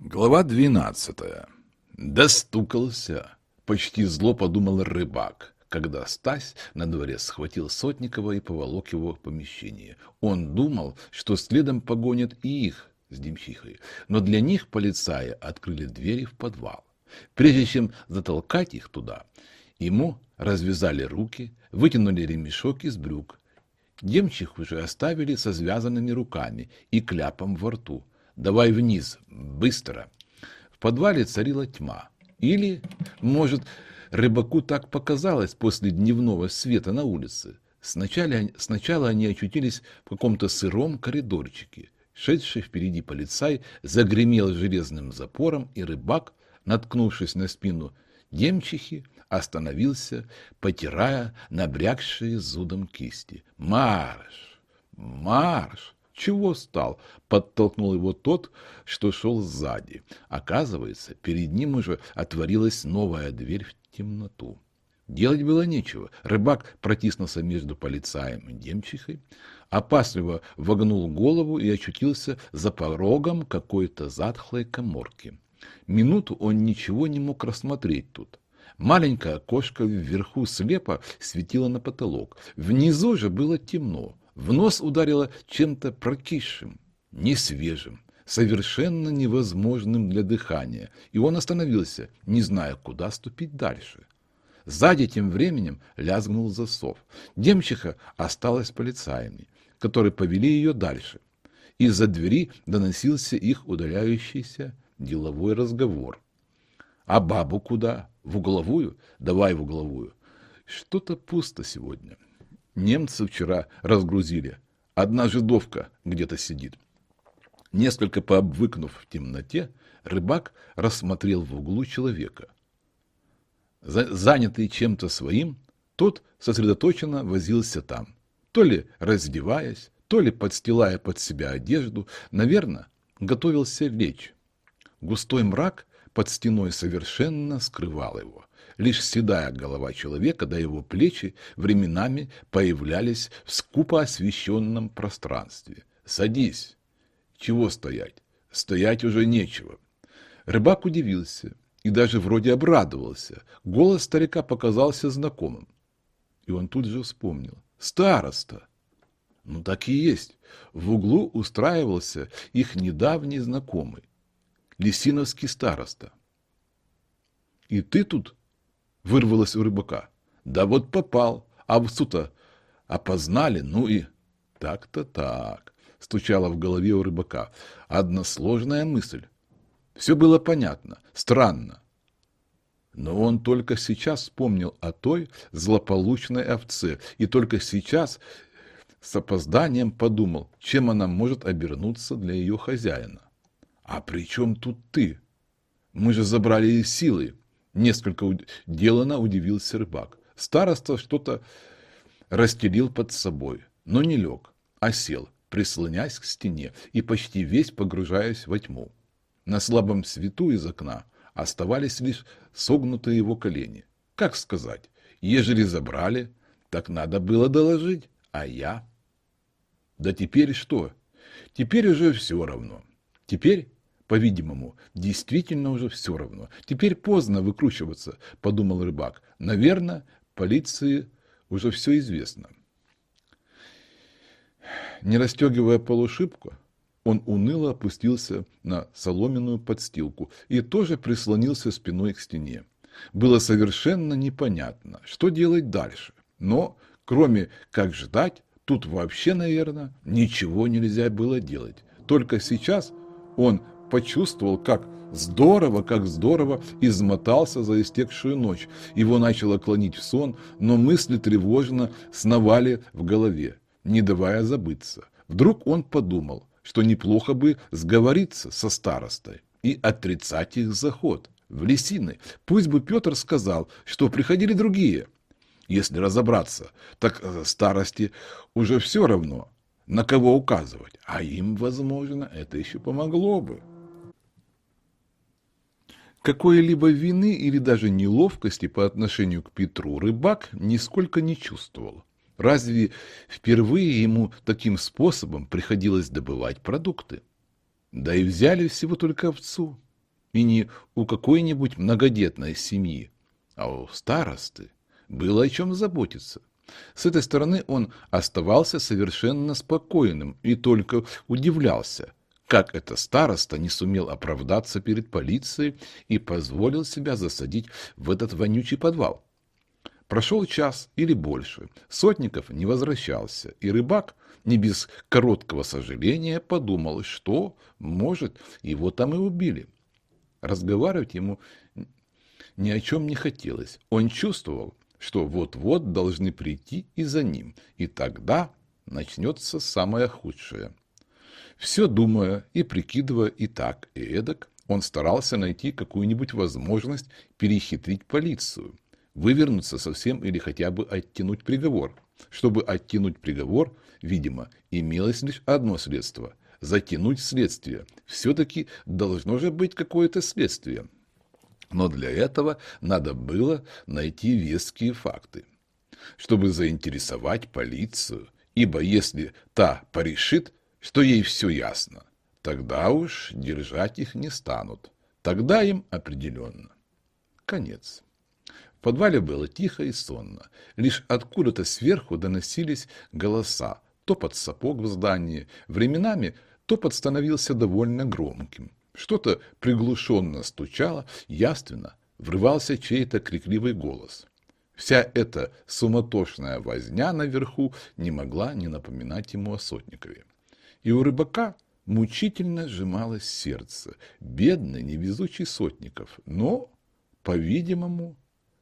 Глава двенадцатая. Достукался. Почти зло подумал рыбак, когда Стась на дворе схватил Сотникова и поволок его в помещение. Он думал, что следом погонят и их с Демчихой, но для них полицаи открыли двери в подвал. Прежде чем затолкать их туда, ему развязали руки, вытянули ремешок из брюк. Демчих уже оставили со связанными руками и кляпом во рту. Давай вниз, быстро. В подвале царила тьма. Или, может, рыбаку так показалось после дневного света на улице. Сначала, сначала они очутились в каком-то сыром коридорчике. Шедший впереди полицай загремел железным запором, и рыбак, наткнувшись на спину демчихи, остановился, потирая набрякшие зудом кисти. «Марш! Марш!» Чего стал? Подтолкнул его тот, что шел сзади. Оказывается, перед ним уже отворилась новая дверь в темноту. Делать было нечего. Рыбак протиснулся между полицаем и демчихой, опасливо вогнул голову и очутился за порогом какой-то затхлой коморки. Минуту он ничего не мог рассмотреть тут. Маленькое окошко вверху слепо светило на потолок. Внизу же было темно. В нос ударило чем-то прокисшим, несвежим, совершенно невозможным для дыхания, и он остановился, не зная, куда ступить дальше. Сзади тем временем лязгнул засов. Демчиха осталась полицаями, которые повели ее дальше. Из-за двери доносился их удаляющийся деловой разговор. «А бабу куда? В угловую? Давай в угловую. Что-то пусто сегодня». Немцы вчера разгрузили. Одна жидовка где-то сидит. Несколько пообвыкнув в темноте, рыбак рассмотрел в углу человека. Занятый чем-то своим, тот сосредоточенно возился там, то ли раздеваясь, то ли подстилая под себя одежду, наверное, готовился лечь. Густой мрак под стеной совершенно скрывал его. Лишь седая голова человека до его плечи временами появлялись в скупо освещенном пространстве. «Садись!» «Чего стоять? Стоять уже нечего!» Рыбак удивился и даже вроде обрадовался. Голос старика показался знакомым. И он тут же вспомнил. «Староста!» Ну так и есть. В углу устраивался их недавний знакомый, Лисиновский староста. «И ты тут?» Вырвалось у рыбака. Да вот попал, а в суто опознали, ну и... Так-то так, стучала в голове у рыбака. Односложная мысль. Все было понятно, странно. Но он только сейчас вспомнил о той злополучной овце, и только сейчас с опозданием подумал, чем она может обернуться для ее хозяина. А при чем тут ты? Мы же забрали ее силой. Несколько делано удивился рыбак. Староста что-то расстелил под собой, но не лег, а сел, прислонясь к стене и почти весь погружаясь во тьму. На слабом свету из окна оставались лишь согнутые его колени. Как сказать, ежели забрали, так надо было доложить, а я... Да теперь что? Теперь уже все равно. Теперь по-видимому, действительно уже все равно. Теперь поздно выкручиваться, подумал рыбак. Наверное, полиции уже все известно. Не расстегивая полушибку, он уныло опустился на соломенную подстилку и тоже прислонился спиной к стене. Было совершенно непонятно, что делать дальше. Но, кроме как ждать, тут вообще, наверное, ничего нельзя было делать. Только сейчас он почувствовал, как здорово, как здорово измотался за истекшую ночь. Его начало клонить в сон, но мысли тревожно сновали в голове, не давая забыться. Вдруг он подумал, что неплохо бы сговориться со старостой и отрицать их заход в лесины. Пусть бы Петр сказал, что приходили другие. Если разобраться, так э, старости уже все равно, на кого указывать, а им, возможно, это еще помогло бы. Какой-либо вины или даже неловкости по отношению к Петру рыбак нисколько не чувствовал. Разве впервые ему таким способом приходилось добывать продукты? Да и взяли всего только овцу. и не у какой-нибудь многодетной семьи, а у старосты было о чем заботиться. С этой стороны он оставался совершенно спокойным и только удивлялся, как это староста не сумел оправдаться перед полицией и позволил себя засадить в этот вонючий подвал. Прошел час или больше, Сотников не возвращался, и рыбак, не без короткого сожаления, подумал, что, может, его там и убили. Разговаривать ему ни о чем не хотелось. Он чувствовал, что вот-вот должны прийти и за ним, и тогда начнется самое худшее. Все думая и прикидывая и так, и эдак, он старался найти какую-нибудь возможность перехитрить полицию, вывернуться совсем или хотя бы оттянуть приговор. Чтобы оттянуть приговор, видимо, имелось лишь одно средство – затянуть следствие. Все-таки должно же быть какое-то следствие. Но для этого надо было найти веские факты, чтобы заинтересовать полицию, ибо если та порешит, что ей все ясно, тогда уж держать их не станут. Тогда им определенно. Конец. В подвале было тихо и сонно. Лишь откуда-то сверху доносились голоса. Топот сапог в здании. Временами топот становился довольно громким. Что-то приглушенно стучало, яственно врывался чей-то крикливый голос. Вся эта суматошная возня наверху не могла не напоминать ему о Сотникове. И у рыбака мучительно сжималось сердце, бедный невезучий Сотников, но, по-видимому,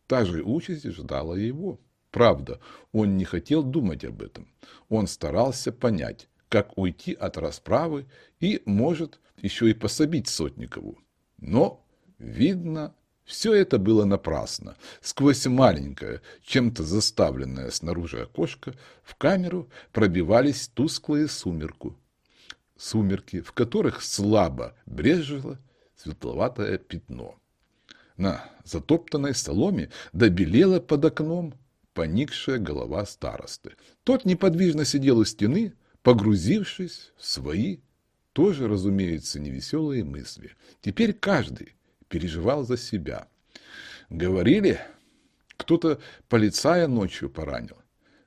та же участь ждала его. Правда, он не хотел думать об этом. Он старался понять, как уйти от расправы и, может, еще и пособить Сотникову. Но, видно, все это было напрасно. Сквозь маленькое, чем-то заставленное снаружи окошко, в камеру пробивались тусклые сумерку. Сумерки, в которых слабо брежило светловатое пятно. На затоптанной соломе добелела под окном поникшая голова старосты. Тот неподвижно сидел у стены, погрузившись в свои, тоже, разумеется, невеселые мысли. Теперь каждый переживал за себя. Говорили, кто-то полицая ночью поранил.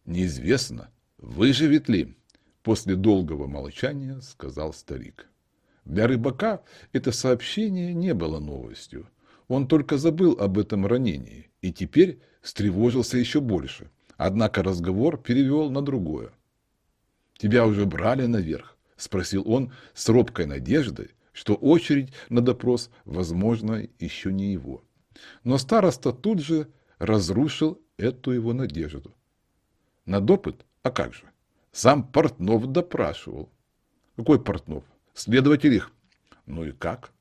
Неизвестно, выживет ли. После долгого молчания сказал старик. Для рыбака это сообщение не было новостью. Он только забыл об этом ранении и теперь встревожился еще больше. Однако разговор перевел на другое. Тебя уже брали наверх? — спросил он с робкой надеждой, что очередь на допрос, возможно, еще не его. Но староста тут же разрушил эту его надежду. На допыт? А как же? Сам Портнов допрашивал. Какой Портнов? Следователь их. Ну и как?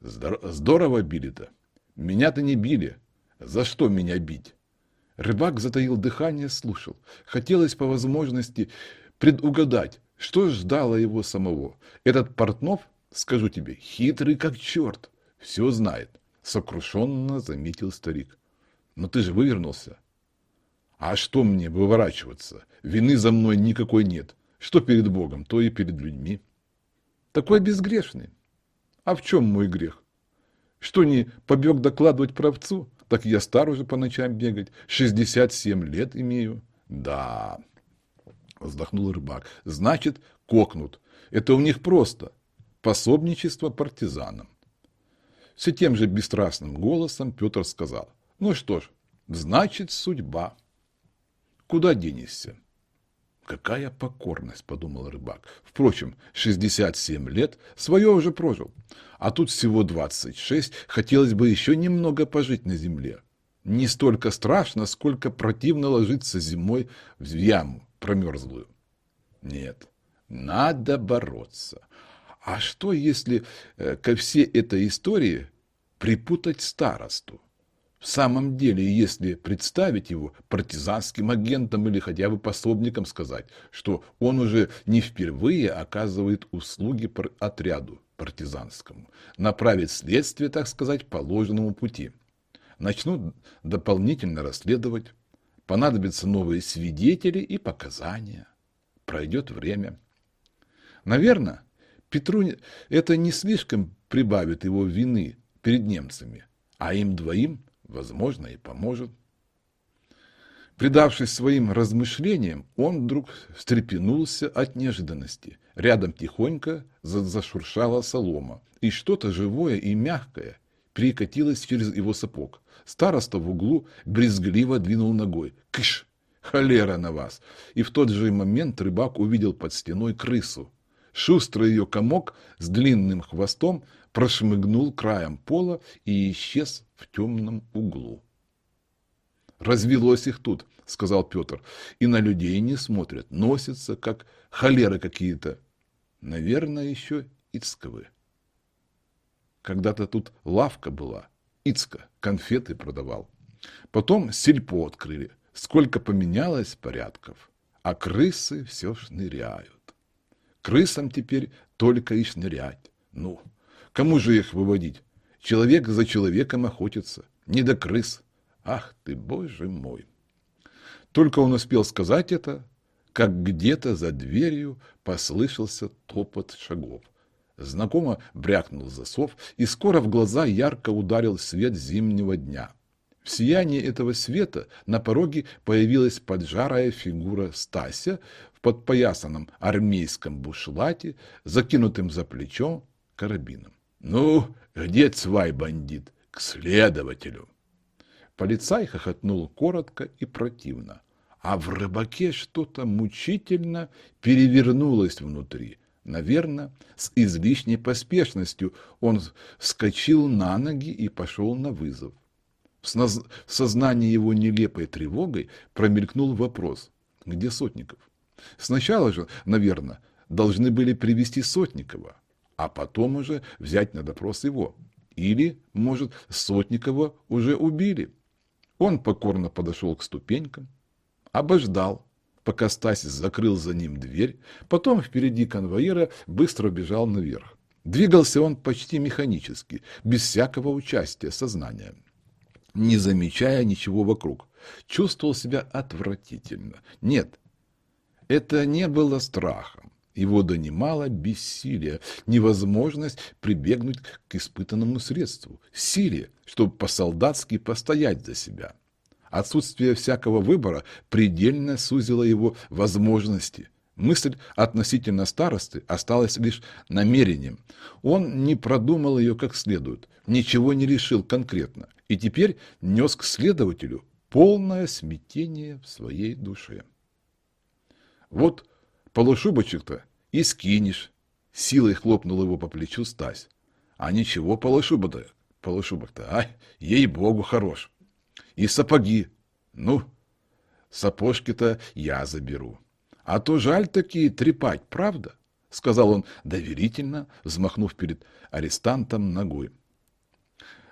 Здорово били-то. Меня-то не били. За что меня бить? Рыбак затаил дыхание, слушал. Хотелось по возможности предугадать, что ждало его самого. Этот Портнов, скажу тебе, хитрый как черт, все знает, сокрушенно заметил старик. Но ты же вывернулся. А что мне выворачиваться? Вины за мной никакой нет. Что перед Богом, то и перед людьми. Такой безгрешный. А в чем мой грех? Что не побег докладывать правцу? Так я стар уже по ночам бегать. 67 лет имею. Да, вздохнул рыбак. Значит, кокнут. Это у них просто. Пособничество партизанам. Все тем же бесстрастным голосом Петр сказал. Ну что ж, значит, судьба. Куда денешься? Какая покорность, подумал рыбак. Впрочем, 67 лет свое уже прожил. А тут всего 26, хотелось бы еще немного пожить на земле. Не столько страшно, сколько противно ложиться зимой в яму промерзлую. Нет, надо бороться. А что, если э, ко всей этой истории припутать старосту? В самом деле, если представить его партизанским агентом или хотя бы пособником сказать, что он уже не впервые оказывает услуги отряду партизанскому, направить следствие, так сказать, по ложному пути. Начнут дополнительно расследовать, понадобятся новые свидетели и показания. Пройдет время. Наверное, Петру это не слишком прибавит его вины перед немцами, а им двоим, возможно, и поможет. Придавшись своим размышлениям, он вдруг встрепенулся от неожиданности. Рядом тихонько зашуршала солома, и что-то живое и мягкое перекатилось через его сапог. Староста в углу брезгливо двинул ногой. «Кыш! Холера на вас!» И в тот же момент рыбак увидел под стеной крысу. Шустрый ее комок с длинным хвостом прошмыгнул краем пола и исчез в темном углу. Развелось их тут, сказал Петр, и на людей не смотрят, носятся, как холеры какие-то. Наверное, еще Ицковы. Когда-то тут лавка была, Ицка, конфеты продавал. Потом сельпо открыли. Сколько поменялось порядков, а крысы все шныряют. Крысам теперь только и шнырять. Ну, кому же их выводить? Человек за человеком охотится, не до крыс. Ах ты, боже мой! Только он успел сказать это, как где-то за дверью послышался топот шагов. Знакомо брякнул засов, и скоро в глаза ярко ударил свет зимнего дня. В сиянии этого света на пороге появилась поджарая фигура Стася в подпоясанном армейском бушлате, закинутым за плечо карабином. «Ну, где цвай бандит? К следователю!» Полицай хохотнул коротко и противно, а в рыбаке что-то мучительно перевернулось внутри. Наверное, с излишней поспешностью он вскочил на ноги и пошел на вызов. В сознании его нелепой тревогой промелькнул вопрос, где Сотников? Сначала же, наверное, должны были привести Сотникова, а потом уже взять на допрос его. Или, может, Сотникова уже убили. Он покорно подошел к ступенькам, обождал, пока Стасис закрыл за ним дверь, потом впереди конвоира быстро бежал наверх. Двигался он почти механически, без всякого участия сознания, не замечая ничего вокруг. Чувствовал себя отвратительно. Нет, это не было страхом. Его донимало бессилие, невозможность прибегнуть к испытанному средству, силе, чтобы по-солдатски постоять за себя. Отсутствие всякого выбора предельно сузило его возможности. Мысль относительно старосты осталась лишь намерением. Он не продумал ее как следует, ничего не решил конкретно, и теперь нес к следователю полное смятение в своей душе. Вот полушубочек-то и скинешь. Силой хлопнул его по плечу Стась. А ничего, полушубок-то, полушубок-то, а, ей-богу, хорош. И сапоги. Ну, сапожки-то я заберу. А то жаль такие трепать, правда? Сказал он доверительно, взмахнув перед арестантом ногой.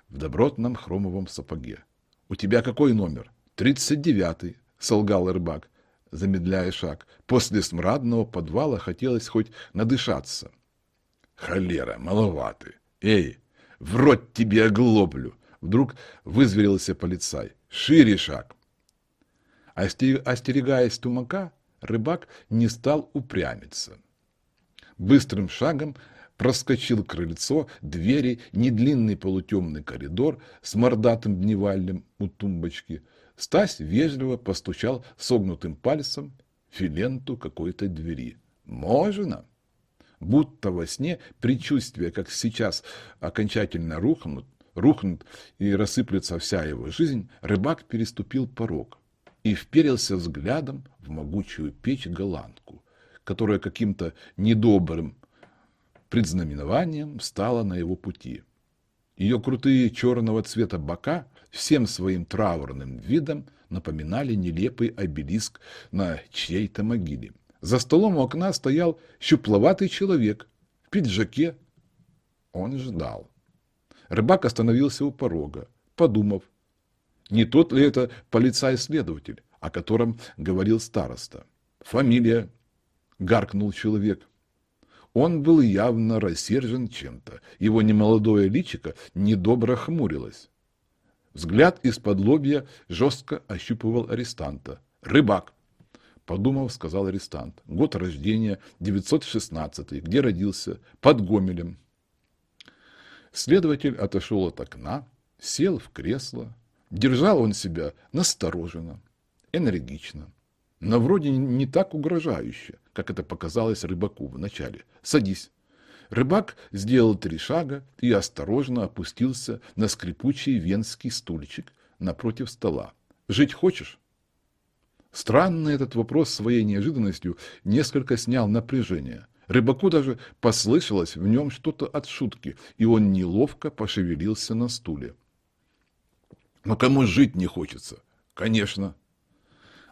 В добротном хромовом сапоге. У тебя какой номер? Тридцать девятый, солгал рыбак замедляя шаг. После смрадного подвала хотелось хоть надышаться. Холера, маловаты. Эй, в рот тебе оглоблю. Вдруг вызверился полицай. Шире шаг. Остерегаясь тумака, рыбак не стал упрямиться. Быстрым шагом проскочил крыльцо, двери, недлинный полутемный коридор с мордатым дневальным у тумбочки — Стась вежливо постучал согнутым пальцем филенту какой-то двери. «Можно?» Будто во сне предчувствие, как сейчас окончательно рухнут, рухнут и рассыплется вся его жизнь, рыбак переступил порог и вперился взглядом в могучую печь-голландку, которая каким-то недобрым предзнаменованием стала на его пути. Ее крутые черного цвета бока всем своим траурным видом напоминали нелепый обелиск на чьей-то могиле. За столом у окна стоял щупловатый человек в пиджаке. Он ждал. Рыбак остановился у порога, подумав, не тот ли это полицай-следователь, о котором говорил староста. Фамилия, гаркнул человек. Он был явно рассержен чем-то. Его немолодое личико недобро хмурилось. Взгляд из-под лобья жестко ощупывал арестанта. «Рыбак!» подумав, сказал арестант. Год рождения 916, где родился, под Гомелем. Следователь отошел от окна, сел в кресло. Держал он себя настороженно, энергично, но вроде не так угрожающе, как это показалось рыбаку вначале. «Садись». Рыбак сделал три шага и осторожно опустился на скрипучий венский стульчик напротив стола. «Жить хочешь?» Странный этот вопрос своей неожиданностью несколько снял напряжение. Рыбаку даже послышалось в нем что-то от шутки, и он неловко пошевелился на стуле. Но кому жить не хочется? Конечно.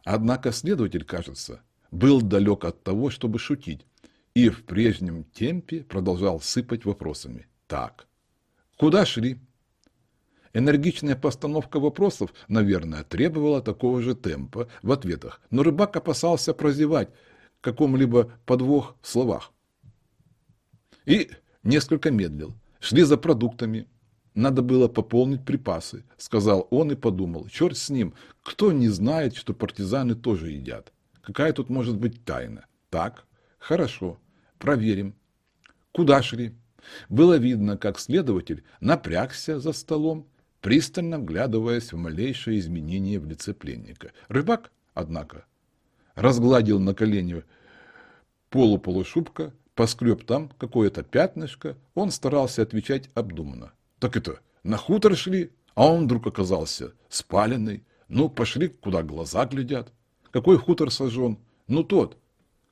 Однако следователь, кажется, был далек от того, чтобы шутить, и в прежнем темпе продолжал сыпать вопросами. Так, куда шли? Энергичная постановка вопросов, наверное, требовала такого же темпа в ответах, но рыбак опасался прозевать каком-либо подвох в словах. И несколько медлил. Шли за продуктами. Надо было пополнить припасы, сказал он и подумал. Черт с ним, кто не знает, что партизаны тоже едят? Какая тут может быть тайна? Так, хорошо, проверим. Куда шли? Было видно, как следователь напрягся за столом пристально вглядываясь в малейшее изменение в лице пленника. Рыбак, однако, разгладил на колени полуполушубка, поскреб там какое-то пятнышко, он старался отвечать обдуманно. Так это, на хутор шли, а он вдруг оказался спаленный. Ну, пошли, куда глаза глядят. Какой хутор сожжен? Ну, тот,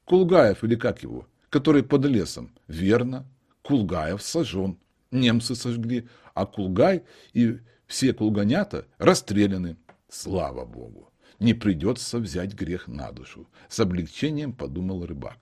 Кулгаев или как его, который под лесом. Верно, Кулгаев сожжен. Немцы сожгли, а Кулгай и все кулганята расстреляны. Слава Богу! Не придется взять грех на душу. С облегчением подумал рыбак.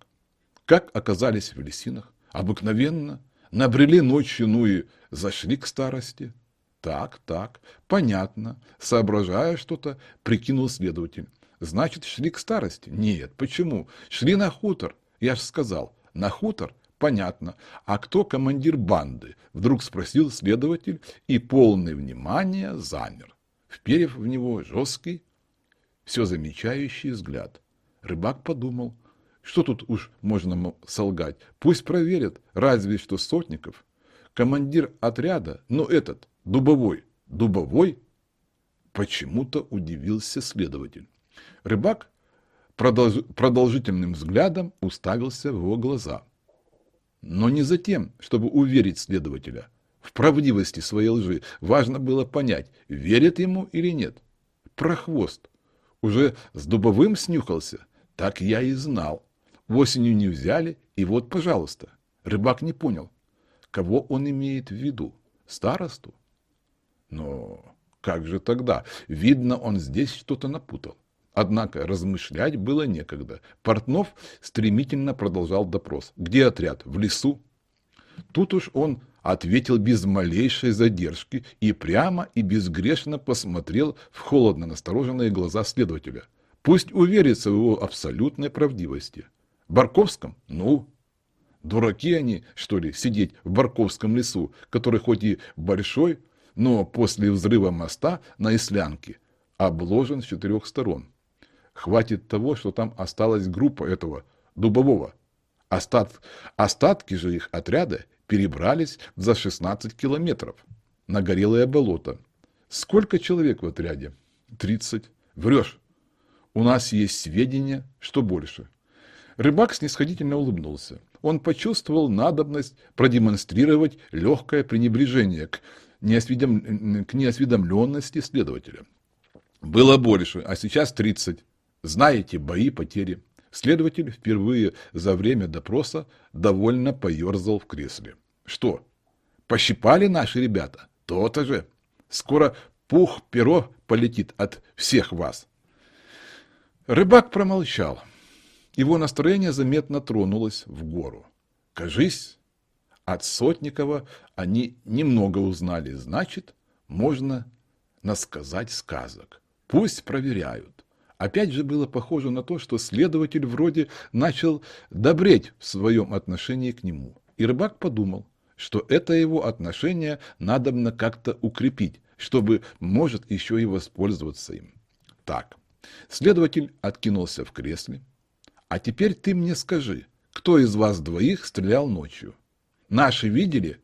Как оказались в лесинах? Обыкновенно. Набрели ночью, ну и зашли к старости. Так, так, понятно. Соображая что-то, прикинул следователь. Значит, шли к старости? Нет, почему? Шли на хутор. Я же сказал, на хутор Понятно. А кто командир банды? Вдруг спросил следователь и полный внимания замер, вперев в него жесткий, все замечающий взгляд. Рыбак подумал, что тут уж можно солгать. Пусть проверят, разве что Сотников. Командир отряда, но этот, Дубовой. Дубовой? Почему-то удивился следователь. Рыбак. Продолжительным взглядом уставился в его глаза но не за тем, чтобы уверить следователя. В правдивости своей лжи важно было понять, верит ему или нет. Прохвост. Уже с дубовым снюхался? Так я и знал. Осенью не взяли, и вот, пожалуйста. Рыбак не понял, кого он имеет в виду. Старосту? Но как же тогда? Видно, он здесь что-то напутал. Однако размышлять было некогда. Портнов стремительно продолжал допрос. «Где отряд? В лесу?» Тут уж он ответил без малейшей задержки и прямо и безгрешно посмотрел в холодно настороженные глаза следователя. Пусть уверится в его абсолютной правдивости. Барковском? Ну, дураки они, что ли, сидеть в Барковском лесу, который хоть и большой, но после взрыва моста на Ислянке обложен с четырех сторон. Хватит того, что там осталась группа этого Дубового. Остат... Остатки же их отряда перебрались за 16 километров на горелое болото. Сколько человек в отряде? 30. Врешь. У нас есть сведения, что больше. Рыбак снисходительно улыбнулся. Он почувствовал надобность продемонстрировать легкое пренебрежение к, неосведом... к неосведомленности следователя. Было больше, а сейчас 30. Знаете бои, потери. Следователь впервые за время допроса довольно поерзал в кресле. Что, пощипали наши ребята? То-то же. Скоро пух-перо полетит от всех вас. Рыбак промолчал. Его настроение заметно тронулось в гору. Кажись, от Сотникова они немного узнали, значит, можно насказать сказок. Пусть проверяют. Опять же было похоже на то, что следователь вроде начал добреть в своем отношении к нему. И рыбак подумал, что это его отношение надобно как-то укрепить, чтобы, может, еще и воспользоваться им. Так, следователь откинулся в кресле, А теперь ты мне скажи, кто из вас двоих стрелял ночью? Наши видели?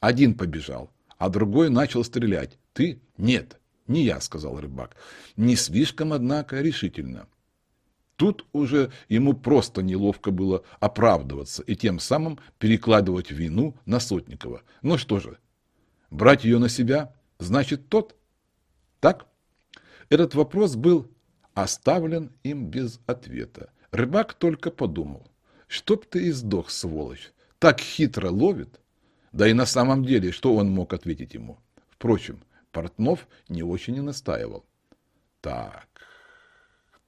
Один побежал, а другой начал стрелять. Ты? Нет, не я, сказал рыбак. Не слишком, однако, решительно. Тут уже ему просто неловко было оправдываться и тем самым перекладывать вину на Сотникова. Ну что же, брать ее на себя, значит тот? Так? Этот вопрос был оставлен им без ответа. Рыбак только подумал, чтоб ты и сдох, сволочь, так хитро ловит. Да и на самом деле, что он мог ответить ему? Впрочем, Портнов не очень и настаивал. Так,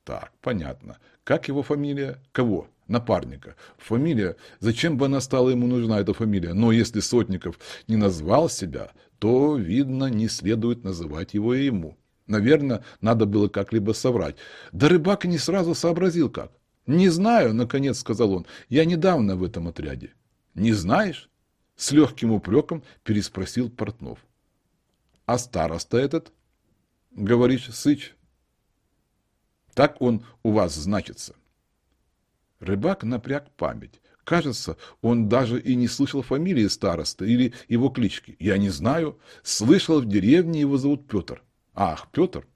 так, понятно. Как его фамилия? Кого? Напарника. Фамилия. Зачем бы она стала ему нужна, эта фамилия? Но если Сотников не назвал себя, то, видно, не следует называть его и ему. Наверное, надо было как-либо соврать. Да рыбак не сразу сообразил как. «Не знаю», — наконец сказал он, — «я недавно в этом отряде». «Не знаешь?» — с легким упреком переспросил Портнов. «А староста этот?» — говоришь, Сыч. «Так он у вас значится». Рыбак напряг память. Кажется, он даже и не слышал фамилии староста или его клички. Я не знаю. Слышал, в деревне его зовут Петр. Ах, Петр.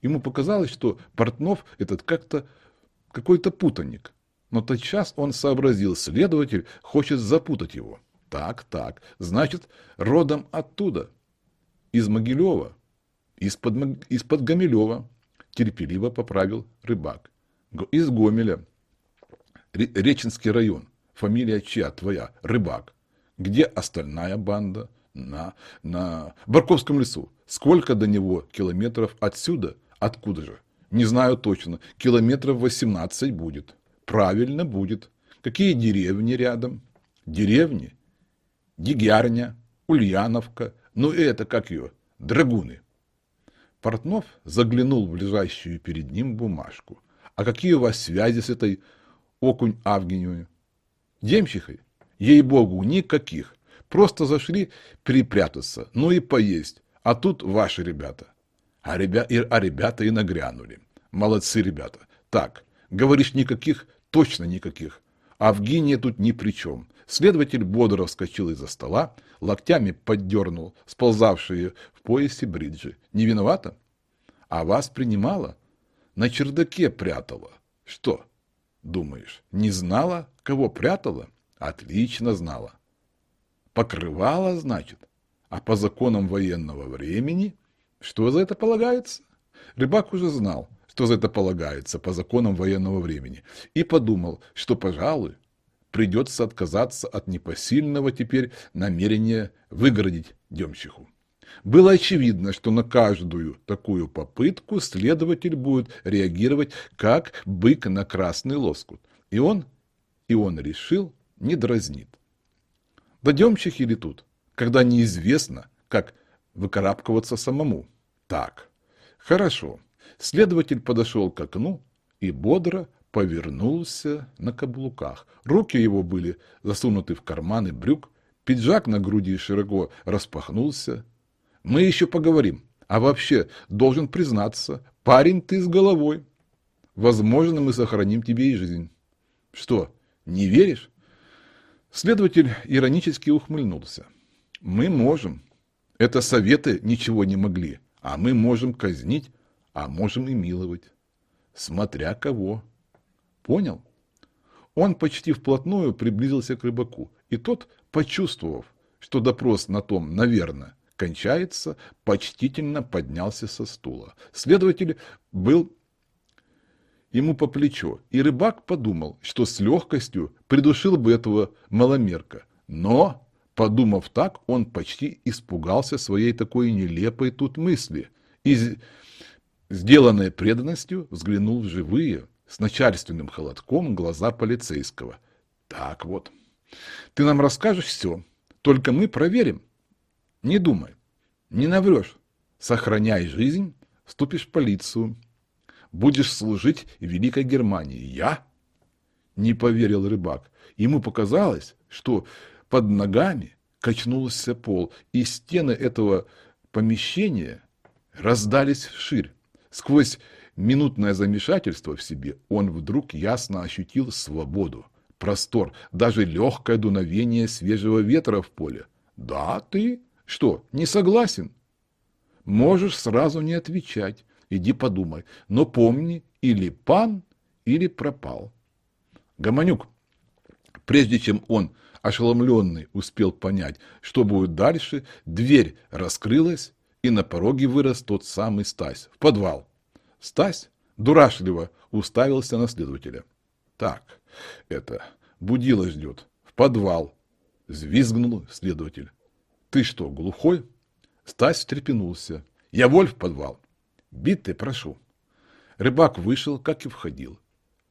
Ему показалось, что Портнов этот как-то какой-то путанник. Но тотчас он сообразил, следователь хочет запутать его. Так, так, значит, родом оттуда, из Могилева, из-под из -под Гомелева, терпеливо поправил рыбак. Из Гомеля, Реченский район, фамилия чья твоя, рыбак. Где остальная банда? На, на Барковском лесу. Сколько до него километров отсюда? Откуда же? Не знаю точно. Километров 18 будет. Правильно будет. Какие деревни рядом? Деревни? Дегярня, Ульяновка. Ну это как ее? Драгуны. Портнов заглянул в лежащую перед ним бумажку. А какие у вас связи с этой окунь Авгенией? Демщихой? Ей-богу, никаких. Просто зашли припрятаться, ну и поесть. А тут ваши ребята. А, ребя... а ребята и нагрянули. Молодцы ребята. Так, говоришь никаких, точно никаких. Авгиния тут ни при чем. Следователь бодро вскочил из-за стола, локтями поддернул сползавшие в поясе бриджи. Не виновата? А вас принимала? На чердаке прятала. Что, думаешь, не знала, кого прятала? Отлично знала. Покрывала, значит? А по законам военного времени что за это полагается? Рыбак уже знал, что за это полагается по законам военного времени, и подумал, что, пожалуй, придется отказаться от непосильного теперь намерения выгородить Демщиху. Было очевидно, что на каждую такую попытку следователь будет реагировать как бык на красный лоскут. И он, и он решил, не дразнит. До Демчихи ли тут, когда неизвестно, как выкарабкиваться самому? Так, хорошо. Следователь подошел к окну и бодро повернулся на каблуках. Руки его были засунуты в карманы брюк, пиджак на груди широко распахнулся. Мы еще поговорим. А вообще, должен признаться, парень ты с головой. Возможно, мы сохраним тебе и жизнь. Что, не веришь? Следователь иронически ухмыльнулся. Мы можем. Это советы ничего не могли. А мы можем казнить, а можем и миловать. Смотря кого. Понял? Он почти вплотную приблизился к рыбаку, и тот, почувствовав, что допрос на том, наверное, кончается, почтительно поднялся со стула. Следователь был ему по плечо, и рыбак подумал, что с легкостью придушил бы этого маломерка. Но Подумав так, он почти испугался своей такой нелепой тут мысли и, сделанной преданностью, взглянул в живые, с начальственным холодком глаза полицейского. Так вот, ты нам расскажешь все, только мы проверим. Не думай, не наврешь, сохраняй жизнь, вступишь в полицию, будешь служить Великой Германии. Я? Не поверил рыбак. Ему показалось, что под ногами качнулся пол, и стены этого помещения раздались вширь. Сквозь минутное замешательство в себе, он вдруг ясно ощутил свободу, простор, даже легкое дуновение свежего ветра в поле. Да, ты? Что, не согласен? Можешь сразу не отвечать. Иди подумай. Но помни, или пан, или пропал. Гомонюк, прежде чем он, ошеломленный, успел понять, что будет дальше, дверь раскрылась, и на пороге вырос тот самый Стась в подвал. Стась дурашливо уставился на следователя. Так, это, будила ждет, в подвал, взвизгнул следователь. Ты что, глухой? Стась встрепенулся. Я воль в подвал. Битый, прошу. Рыбак вышел, как и входил.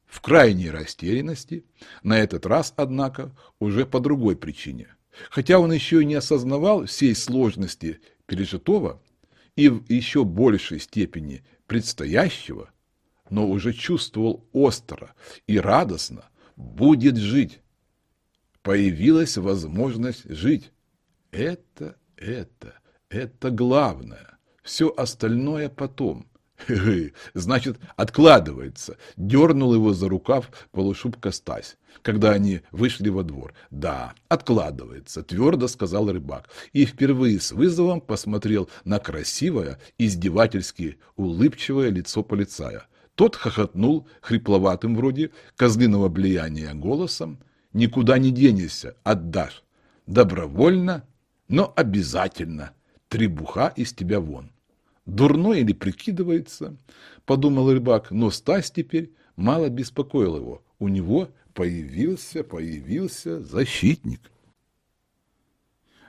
В крайней растерянности, на этот раз, однако, уже по другой причине. Хотя он еще и не осознавал всей сложности пережитого и в еще большей степени предстоящего, но уже чувствовал остро и радостно, будет жить. Появилась возможность жить. Это, это, это главное. Все остальное потом. Значит, откладывается. Дернул его за рукав полушубка Стась, когда они вышли во двор. Да, откладывается, твердо сказал рыбак. И впервые с вызовом посмотрел на красивое, издевательски улыбчивое лицо полицая. Тот хохотнул хрипловатым вроде козлиного влияния голосом. Никуда не денешься, отдашь. Добровольно, но обязательно. Три буха из тебя вон. Дурной или прикидывается, подумал рыбак, но Стась теперь мало беспокоил его. У него появился, появился защитник.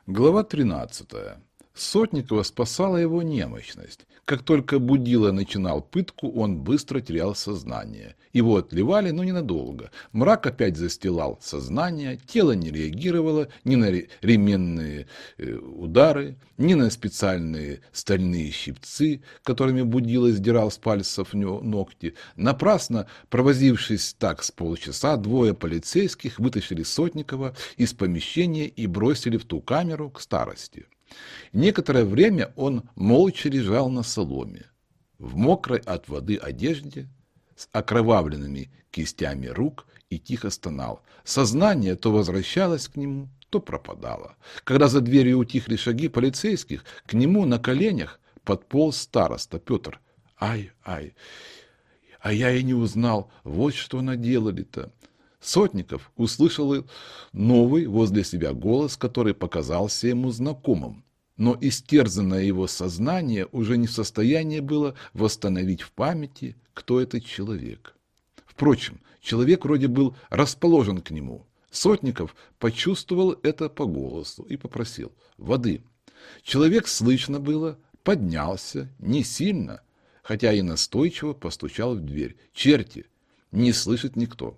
Глава тринадцатая. Сотникова спасала его немощность. Как только Будила начинал пытку, он быстро терял сознание. Его отливали, но ненадолго. Мрак опять застилал сознание, тело не реагировало ни на ременные э, удары, ни на специальные стальные щипцы, которыми Будила сдирал с пальцев ногти. Напрасно, провозившись так с полчаса, двое полицейских вытащили Сотникова из помещения и бросили в ту камеру к старости. Некоторое время он молча лежал на соломе, в мокрой от воды одежде, с окровавленными кистями рук и тихо стонал. Сознание то возвращалось к нему, то пропадало. Когда за дверью утихли шаги полицейских, к нему на коленях подполз староста Петр. Ай, ай, а я и не узнал, вот что наделали-то. Сотников услышал новый возле себя голос, который показался ему знакомым. Но истерзанное его сознание уже не в состоянии было восстановить в памяти, кто этот человек. Впрочем, человек вроде был расположен к нему. Сотников почувствовал это по голосу и попросил воды. Человек слышно было, поднялся, не сильно, хотя и настойчиво постучал в дверь. Черти, не слышит никто.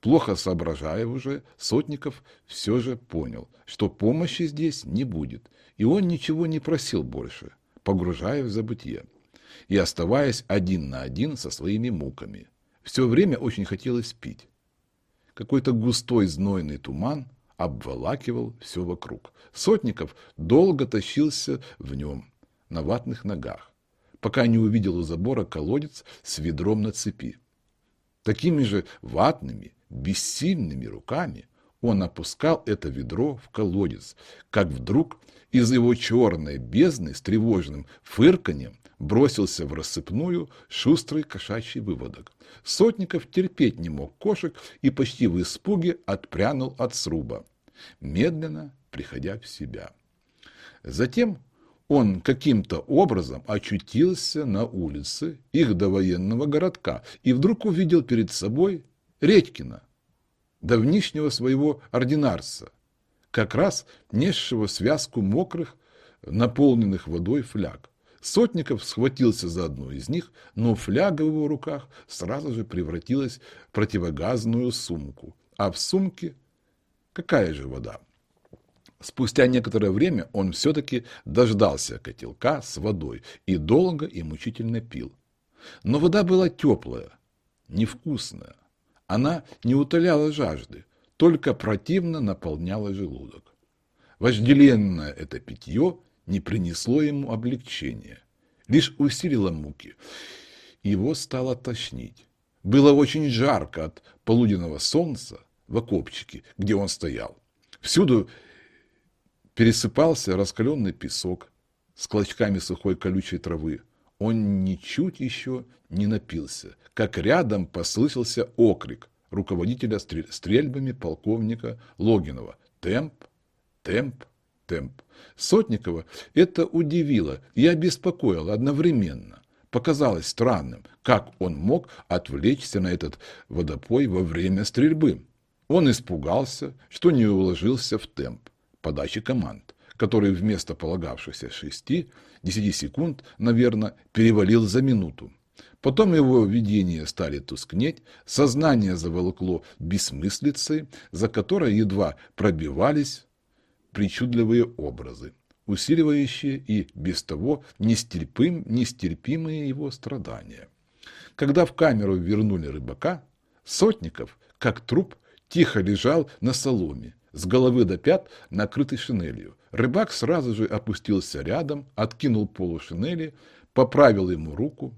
Плохо соображая уже, Сотников все же понял, что помощи здесь не будет, и он ничего не просил больше, погружая в забытье и оставаясь один на один со своими муками. Все время очень хотелось пить. Какой-то густой знойный туман обволакивал все вокруг. Сотников долго тащился в нем на ватных ногах, пока не увидел у забора колодец с ведром на цепи. Такими же ватными, бессильными руками он опускал это ведро в колодец, как вдруг из его черной бездны с тревожным фырканьем бросился в рассыпную шустрый кошачий выводок. Сотников терпеть не мог кошек и почти в испуге отпрянул от сруба, медленно приходя в себя. Затем он каким-то образом очутился на улице их довоенного городка и вдруг увидел перед собой Редькина, давнишнего своего ординарца, как раз несшего связку мокрых, наполненных водой фляг. Сотников схватился за одну из них, но фляга в его руках сразу же превратилась в противогазную сумку. А в сумке какая же вода? Спустя некоторое время он все-таки дождался котелка с водой и долго и мучительно пил. Но вода была теплая, невкусная. Она не утоляла жажды, только противно наполняла желудок. Вожделенное это питье не принесло ему облегчения, лишь усилило муки. его стало тошнить. Было очень жарко от полуденного солнца в окопчике, где он стоял. Всюду пересыпался раскаленный песок с клочками сухой колючей травы. Он ничуть еще не напился, как рядом послышался окрик руководителя стрельбами полковника Логинова. Темп, темп, темп. Сотникова это удивило и обеспокоило одновременно. Показалось странным, как он мог отвлечься на этот водопой во время стрельбы. Он испугался, что не уложился в темп подачи команд, который вместо полагавшихся шести-десяти секунд, наверное, перевалил за минуту. Потом его видения стали тускнеть, сознание заволокло бессмыслицей, за которой едва пробивались причудливые образы, усиливающие и без того нестерпим, нестерпимые его страдания. Когда в камеру вернули рыбака, Сотников, как труп, тихо лежал на соломе, с головы до пят накрытый шинелью. Рыбак сразу же опустился рядом, откинул полу шинели, поправил ему руку.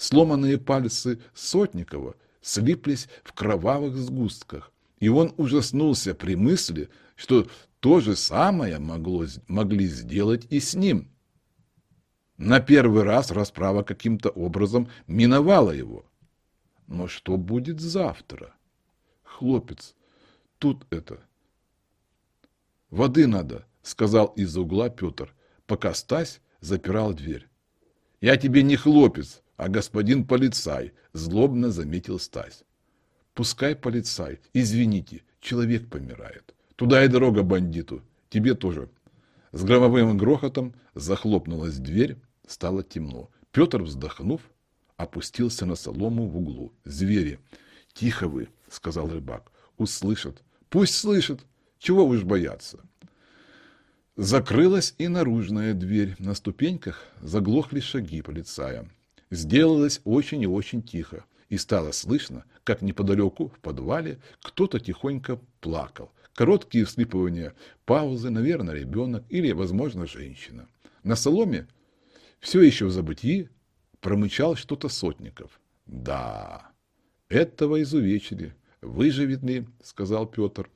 Сломанные пальцы Сотникова слиплись в кровавых сгустках, и он ужаснулся при мысли, что то же самое могло, могли сделать и с ним. На первый раз расправа каким-то образом миновала его. Но что будет завтра? Хлопец, тут это, «Воды надо», — сказал из угла Петр, пока Стась запирал дверь. «Я тебе не хлопец, а господин полицай», — злобно заметил Стась. «Пускай полицай, извините, человек помирает. Туда и дорога бандиту, тебе тоже». С громовым грохотом захлопнулась дверь, стало темно. Петр, вздохнув, опустился на солому в углу. «Звери!» «Тихо вы!» — сказал рыбак. «Услышат!» «Пусть слышат!» Чего уж бояться? Закрылась и наружная дверь. На ступеньках заглохли шаги полицая. Сделалось очень и очень тихо. И стало слышно, как неподалеку в подвале кто-то тихонько плакал. Короткие вслипывания, паузы, наверное, ребенок или, возможно, женщина. На соломе, все еще в забытии, промычал что-то сотников. «Да, этого изувечили. Выживет ли?» — сказал Петр.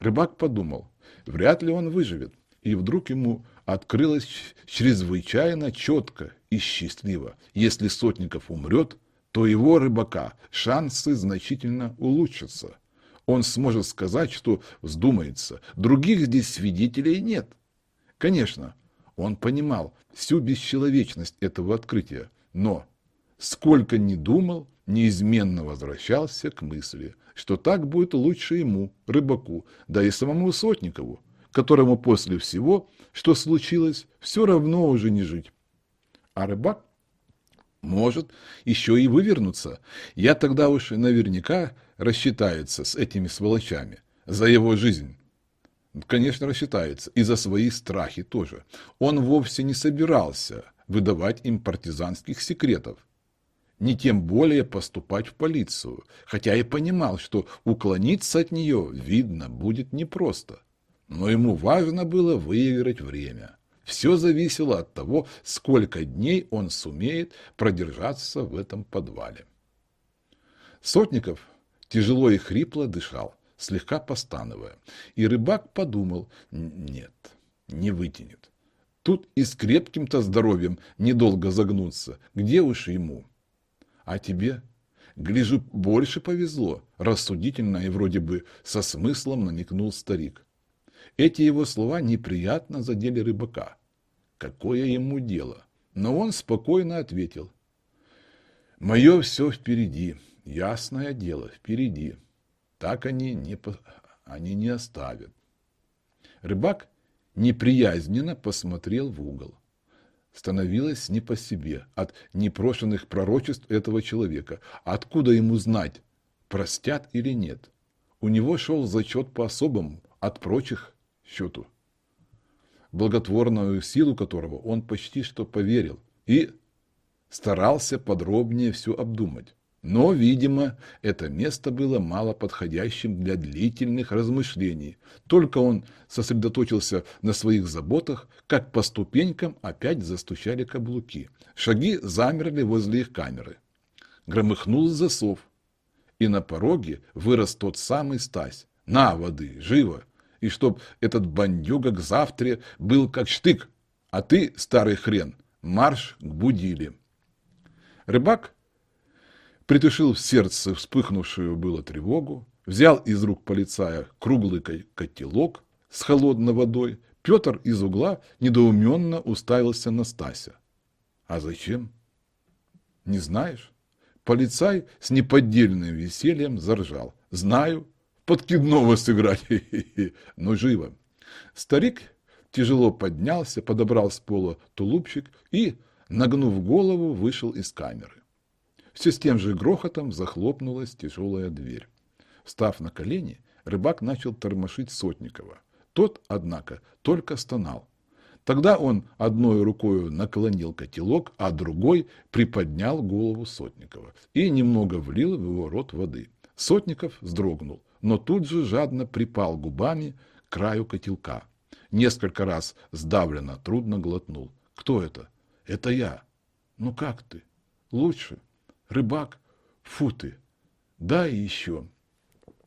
Рыбак подумал, вряд ли он выживет, и вдруг ему открылось чрезвычайно четко и счастливо. Если Сотников умрет, то его рыбака шансы значительно улучшатся. Он сможет сказать, что вздумается. Других здесь свидетелей нет. Конечно, он понимал всю бесчеловечность этого открытия, но сколько ни думал, неизменно возвращался к мысли, что так будет лучше ему, рыбаку, да и самому Сотникову, которому после всего, что случилось, все равно уже не жить. А рыбак может еще и вывернуться. Я тогда уж наверняка рассчитается с этими сволочами за его жизнь. Конечно, рассчитается. И за свои страхи тоже. Он вовсе не собирался выдавать им партизанских секретов не тем более поступать в полицию, хотя и понимал, что уклониться от нее, видно, будет непросто. Но ему важно было выиграть время. Все зависело от того, сколько дней он сумеет продержаться в этом подвале. Сотников тяжело и хрипло дышал, слегка постановая, и рыбак подумал, нет, не вытянет. Тут и с крепким-то здоровьем недолго загнуться, где уж ему. А тебе, гляжу, больше повезло, рассудительно и вроде бы со смыслом намекнул старик. Эти его слова неприятно задели рыбака. Какое ему дело? Но он спокойно ответил. Мое все впереди, ясное дело, впереди. Так они не, они не оставят. Рыбак неприязненно посмотрел в угол становилось не по себе от непрошенных пророчеств этого человека. Откуда ему знать, простят или нет? У него шел зачет по особому, от прочих счету, благотворную силу которого он почти что поверил и старался подробнее все обдумать. Но, видимо, это место было мало подходящим для длительных размышлений. Только он сосредоточился на своих заботах, как по ступенькам опять застучали каблуки. Шаги замерли возле их камеры. Громыхнул засов, и на пороге вырос тот самый Стась. «На воды, живо!» И чтоб этот бандюга к завтре был как штык, а ты, старый хрен, марш к будили. Рыбак притушил в сердце вспыхнувшую было тревогу, взял из рук полицая круглый котелок с холодной водой. Петр из угла недоуменно уставился на Стася. А зачем? Не знаешь? Полицай с неподдельным весельем заржал. Знаю, подкидного сыграть, но живо. Старик тяжело поднялся, подобрал с пола тулупчик и, нагнув голову, вышел из камеры. Все с тем же грохотом захлопнулась тяжелая дверь. Встав на колени, рыбак начал тормошить Сотникова. Тот, однако, только стонал. Тогда он одной рукой наклонил котелок, а другой приподнял голову Сотникова и немного влил в его рот воды. Сотников вздрогнул, но тут же жадно припал губами к краю котелка. Несколько раз сдавленно, трудно глотнул. «Кто это?» «Это я». «Ну как ты?» «Лучше». Рыбак, фу ты, дай еще.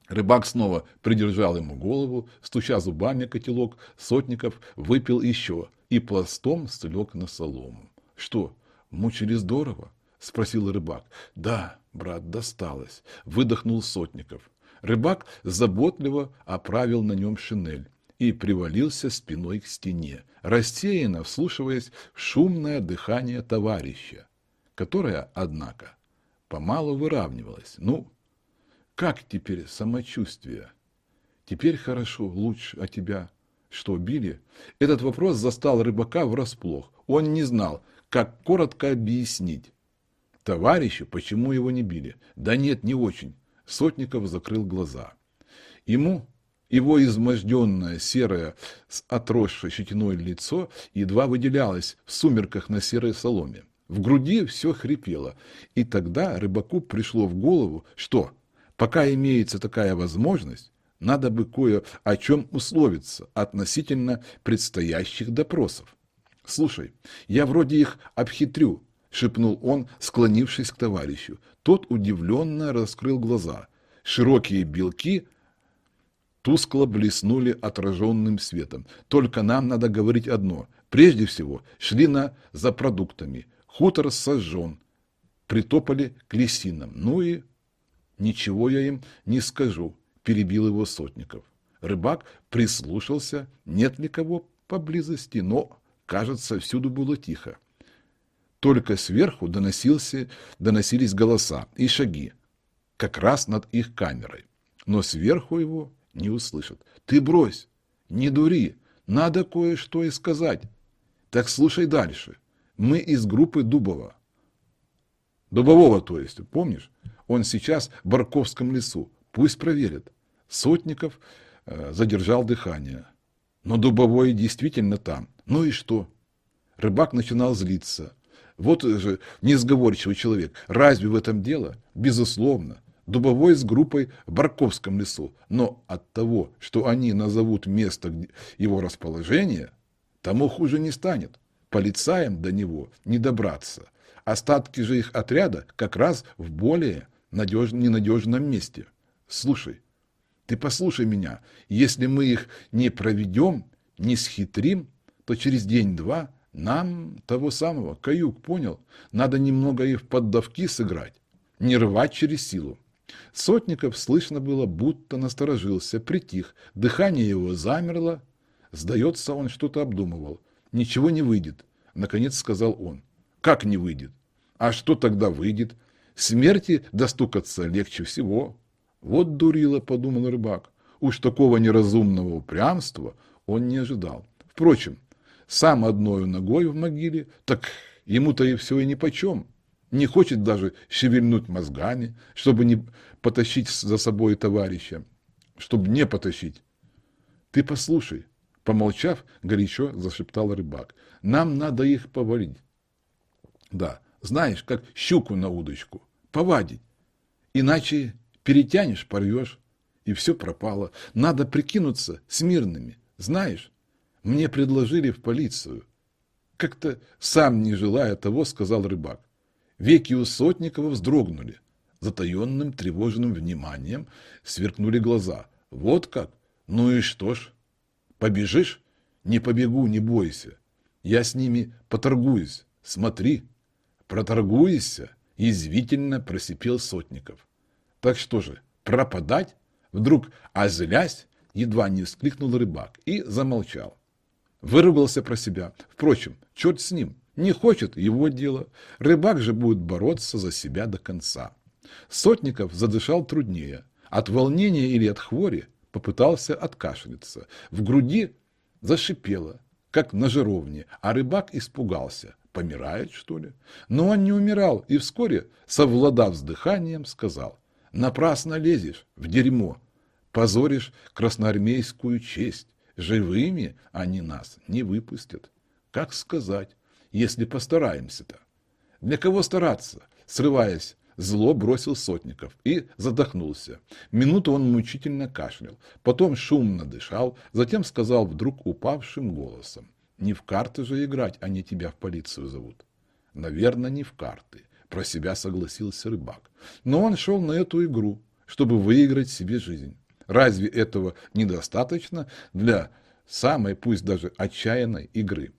Рыбак снова придержал ему голову, стуча зубами котелок, Сотников выпил еще и пластом слег на солому. — Что, мучили здорово? — спросил рыбак. — Да, брат, досталось, — выдохнул Сотников. Рыбак заботливо оправил на нем шинель и привалился спиной к стене, рассеянно вслушиваясь в шумное дыхание товарища, которое, однако, помалу выравнивалась. Ну, как теперь самочувствие? Теперь хорошо, лучше, а тебя что, били? Этот вопрос застал рыбака врасплох. Он не знал, как коротко объяснить. Товарищу, почему его не били? Да нет, не очень. Сотников закрыл глаза. Ему его изможденное серое с отросшей щетиной лицо едва выделялось в сумерках на серой соломе. В груди все хрипело, и тогда рыбаку пришло в голову, что, пока имеется такая возможность, надо бы кое о чем условиться относительно предстоящих допросов. «Слушай, я вроде их обхитрю», — шепнул он, склонившись к товарищу. Тот удивленно раскрыл глаза. Широкие белки тускло блеснули отраженным светом. «Только нам надо говорить одно. Прежде всего, шли на за продуктами. Хутор сожжен. Притопали к лесинам. Ну и... Ничего я им не скажу, перебил его Сотников. Рыбак прислушался, нет ли кого поблизости, но, кажется, всюду было тихо. Только сверху доносился, доносились голоса и шаги, как раз над их камерой. Но сверху его не услышат. Ты брось, не дури, надо кое-что и сказать. Так слушай дальше. Мы из группы Дубова. Дубового, то есть, помнишь? Он сейчас в Барковском лесу. Пусть проверят. Сотников э, задержал дыхание. Но Дубовой действительно там. Ну и что? Рыбак начинал злиться. Вот же несговорчивый человек. Разве в этом дело? Безусловно. Дубовой с группой в Барковском лесу. Но от того, что они назовут место его расположения, тому хуже не станет полицаям до него не добраться. Остатки же их отряда как раз в более надеж... ненадежном месте. Слушай, ты послушай меня, если мы их не проведем, не схитрим, то через день-два нам того самого, каюк, понял, надо немного их в поддавки сыграть, не рвать через силу. Сотников слышно было, будто насторожился, притих, дыхание его замерло, сдается, он что-то обдумывал ничего не выйдет, наконец сказал он. Как не выйдет? А что тогда выйдет? Смерти достукаться легче всего. Вот дурило, подумал рыбак. Уж такого неразумного упрямства он не ожидал. Впрочем, сам одной ногой в могиле, так ему-то и все и нипочем. Не хочет даже шевельнуть мозгами, чтобы не потащить за собой товарища, чтобы не потащить. Ты послушай, Помолчав, горячо зашептал рыбак. Нам надо их повалить. Да, знаешь, как щуку на удочку. Повадить. Иначе перетянешь, порвешь, и все пропало. Надо прикинуться смирными. Знаешь, мне предложили в полицию. Как-то сам не желая того, сказал рыбак. Веки у Сотникова вздрогнули. Затаенным тревожным вниманием сверкнули глаза. Вот как? Ну и что ж? Побежишь? Не побегу, не бойся. Я с ними поторгуюсь. Смотри. Проторгуешься? Язвительно просипел Сотников. Так что же, пропадать? Вдруг, озлясь, едва не вскликнул рыбак и замолчал. Выругался про себя. Впрочем, черт с ним. Не хочет его дело. Рыбак же будет бороться за себя до конца. Сотников задышал труднее. От волнения или от хвори попытался откашляться. В груди зашипело, как на жировне, а рыбак испугался. Помирает, что ли? Но он не умирал и вскоре, совладав с дыханием, сказал, «Напрасно лезешь в дерьмо, позоришь красноармейскую честь. Живыми они нас не выпустят. Как сказать, если постараемся-то? Для кого стараться? Срываясь, зло бросил Сотников и задохнулся. Минуту он мучительно кашлял, потом шумно дышал, затем сказал вдруг упавшим голосом. Не в карты же играть, они тебя в полицию зовут. Наверное, не в карты, про себя согласился рыбак. Но он шел на эту игру, чтобы выиграть себе жизнь. Разве этого недостаточно для самой, пусть даже отчаянной игры?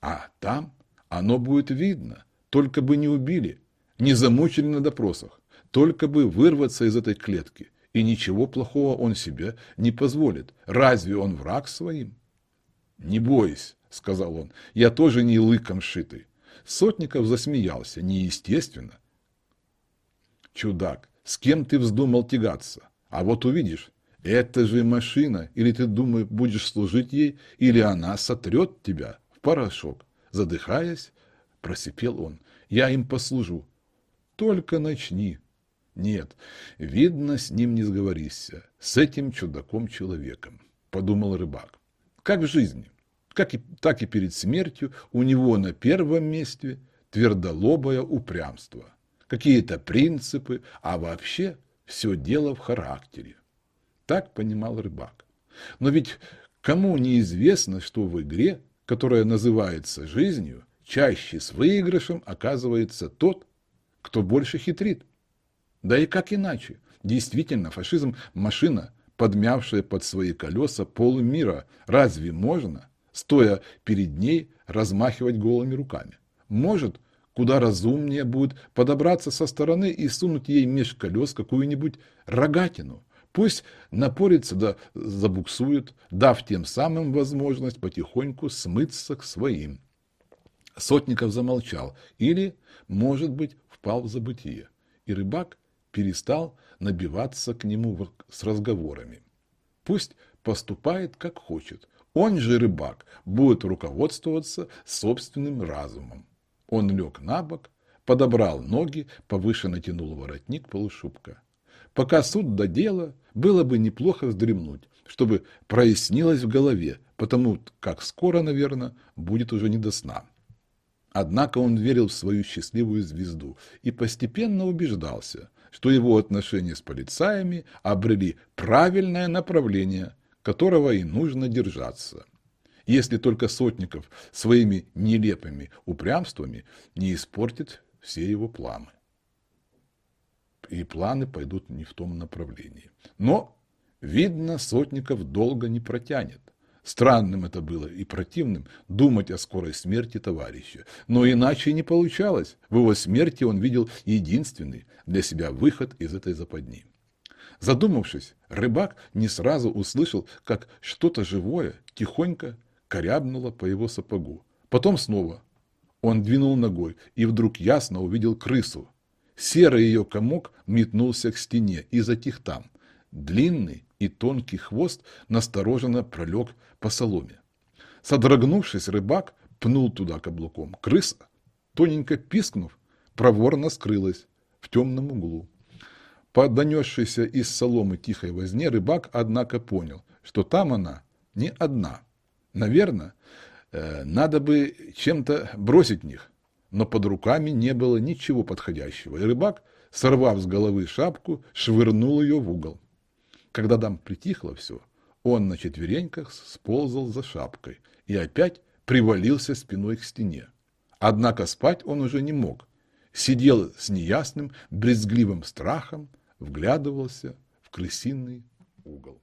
А там оно будет видно, только бы не убили, не замучили на допросах, только бы вырваться из этой клетки, и ничего плохого он себе не позволит. Разве он враг своим? Не бойся, — сказал он, — я тоже не лыком шитый. Сотников засмеялся, неестественно. Чудак, с кем ты вздумал тягаться? А вот увидишь, это же машина, или ты думаешь, будешь служить ей, или она сотрет тебя в порошок. Задыхаясь, просипел он, я им послужу. Только начни. Нет, видно, с ним не сговоришься, с этим чудаком-человеком, подумал рыбак. Как в жизни. Как и, так и перед смертью у него на первом месте твердолобое упрямство, какие-то принципы, а вообще все дело в характере. Так понимал рыбак. Но ведь кому неизвестно, что в игре, которая называется жизнью, чаще с выигрышем оказывается тот, кто больше хитрит. Да и как иначе? Действительно, фашизм – машина, подмявшая под свои колеса полумира. Разве можно стоя перед ней, размахивать голыми руками. Может, куда разумнее будет подобраться со стороны и сунуть ей меж колес какую-нибудь рогатину. Пусть напорится да забуксует, дав тем самым возможность потихоньку смыться к своим. Сотников замолчал или, может быть, впал в забытие, и рыбак перестал набиваться к нему с разговорами. Пусть поступает, как хочет, он же рыбак будет руководствоваться собственным разумом. Он лег на бок, подобрал ноги, повыше натянул воротник полушубка. Пока суд до дела, было бы неплохо вздремнуть, чтобы прояснилось в голове, потому как скоро, наверное, будет уже не до сна. Однако он верил в свою счастливую звезду и постепенно убеждался, что его отношения с полицаями обрели правильное направление – которого и нужно держаться. Если только Сотников своими нелепыми упрямствами не испортит все его планы. И планы пойдут не в том направлении. Но, видно, Сотников долго не протянет. Странным это было и противным думать о скорой смерти товарища. Но иначе не получалось. В его смерти он видел единственный для себя выход из этой западни. Задумавшись, рыбак не сразу услышал, как что-то живое тихонько корябнуло по его сапогу. Потом снова. Он двинул ногой и вдруг ясно увидел крысу. Серый ее комок метнулся к стене и затих там. Длинный и тонкий хвост настороженно пролег по соломе. Содрогнувшись, рыбак пнул туда каблуком. Крыса, тоненько пискнув, проворно скрылась в темном углу. По донесшейся из соломы тихой возне рыбак, однако, понял, что там она не одна. Наверное, э, надо бы чем-то бросить них, но под руками не было ничего подходящего, и рыбак сорвав с головы шапку, швырнул ее в угол. Когда дам притихло все, он на четвереньках сползал за шапкой и опять привалился спиной к стене. Однако спать он уже не мог. Сидел с неясным, брезгливым страхом, вглядывался в крысиный угол.